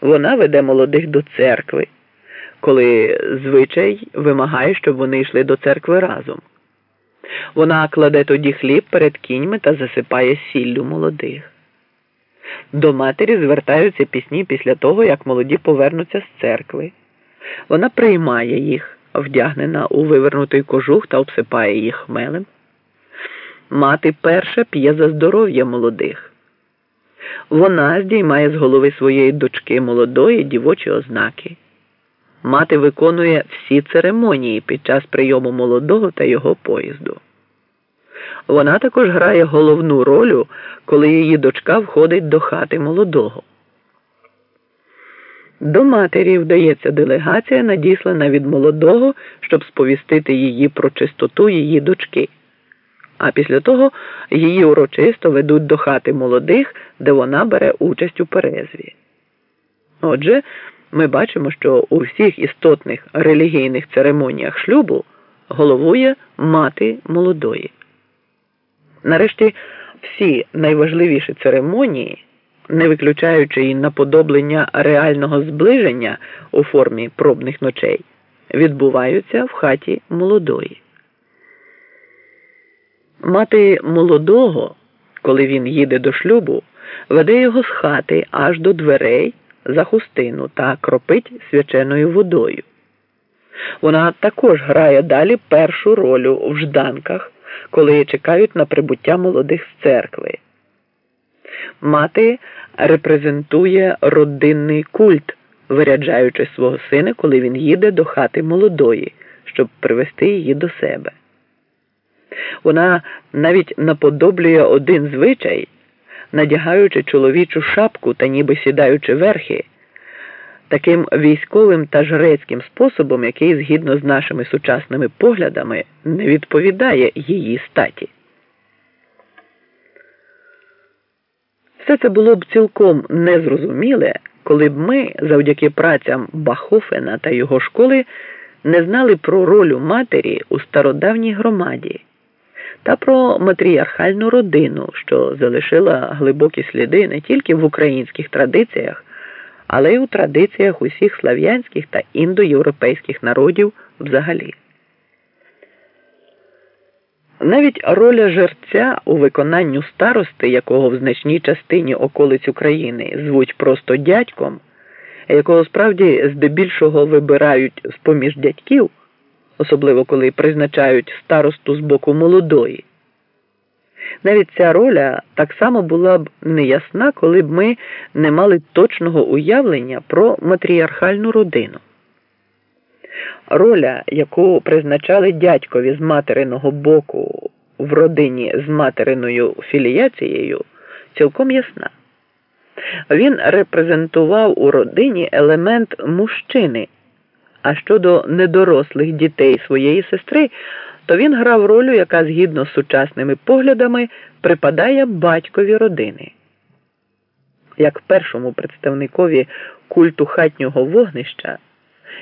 Вона веде молодих до церкви, коли звичай вимагає, щоб вони йшли до церкви разом. Вона кладе тоді хліб перед кіньми та засипає сіллю молодих. До матері звертаються пісні після того, як молоді повернуться з церкви. Вона приймає їх, вдягнена у вивернутий кожух та обсипає їх хмелем. Мати перша п'є за здоров'я молодих. Вона здіймає з голови своєї дочки молодої дівочі ознаки. Мати виконує всі церемонії під час прийому молодого та його поїзду. Вона також грає головну роль, коли її дочка входить до хати молодого. До матері вдається делегація, надіслана від молодого, щоб сповістити її про чистоту її дочки. А після того її урочисто ведуть до хати молодих, де вона бере участь у перезві. Отже, ми бачимо, що у всіх істотних релігійних церемоніях шлюбу головує мати молодої. Нарешті всі найважливіші церемонії, не виключаючи і наподоблення реального зближення у формі пробних ночей, відбуваються в хаті молодої. Мати молодого, коли він їде до шлюбу, веде його з хати аж до дверей за хустину та кропить свяченою водою. Вона також грає далі першу роль в жданках, коли чекають на прибуття молодих з церкви. Мати репрезентує родинний культ, виряджаючи свого сина, коли він їде до хати молодої, щоб привести її до себе. Вона навіть наподоблює один звичай, надягаючи чоловічу шапку та ніби сідаючи верхи, таким військовим та жрецьким способом, який, згідно з нашими сучасними поглядами, не відповідає її статі. Все це було б цілком незрозуміле, коли б ми, завдяки працям Бахофена та його школи, не знали про роль матері у стародавній громаді та про матріархальну родину, що залишила глибокі сліди не тільки в українських традиціях, але й у традиціях усіх слав'янських та індоєвропейських народів взагалі. Навіть роля жерця у виконанню старости, якого в значній частині околиць України звуть просто дядьком, якого справді здебільшого вибирають з поміж дядьків особливо коли призначають старосту з боку молодої. Навіть ця роля так само була б неясна, коли б ми не мали точного уявлення про матріархальну родину. Роля, яку призначали дядькові з материного боку в родині з материною філіяцією, цілком ясна. Він репрезентував у родині елемент мужчини. А щодо недорослих дітей своєї сестри, то він грав роль, яка згідно з сучасними поглядами припадає батькові родини. Як першому представникові культу хатнього вогнища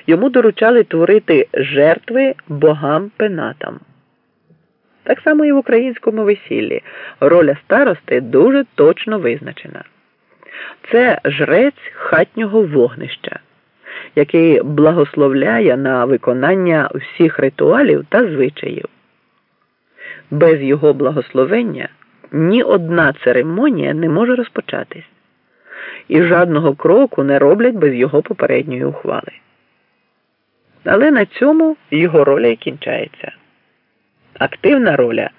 йому доручали творити жертви богам пенатам. Так само і в українському весіллі роля старости дуже точно визначена. Це жрець хатнього вогнища який благословляє на виконання всіх ритуалів та звичаїв. Без його благословення ні одна церемонія не може розпочатись, і жодного кроку не роблять без його попередньої ухвали. Але на цьому його роля і кінчається. Активна роля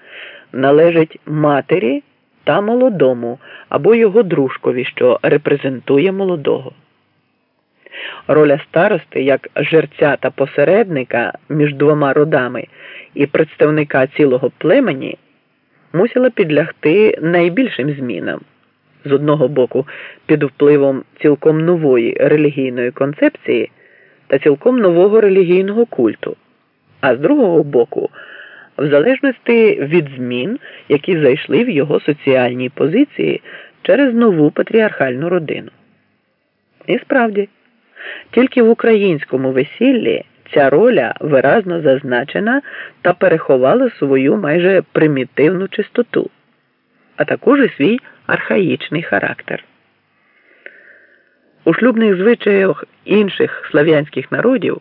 належить матері та молодому або його дружкові, що репрезентує молодого. Роля старости як жерця та посередника між двома родами і представника цілого племені мусила підлягти найбільшим змінам з одного боку під впливом цілком нової релігійної концепції та цілком нового релігійного культу, а з другого боку, в залежності від змін, які зайшли в його соціальній позиції через нову патріархальну родину. І справді. Тільки в українському весіллі ця роля виразно зазначена та переховала свою майже примітивну чистоту, а також і свій архаїчний характер. У шлюбних звичаях інших слав'янських народів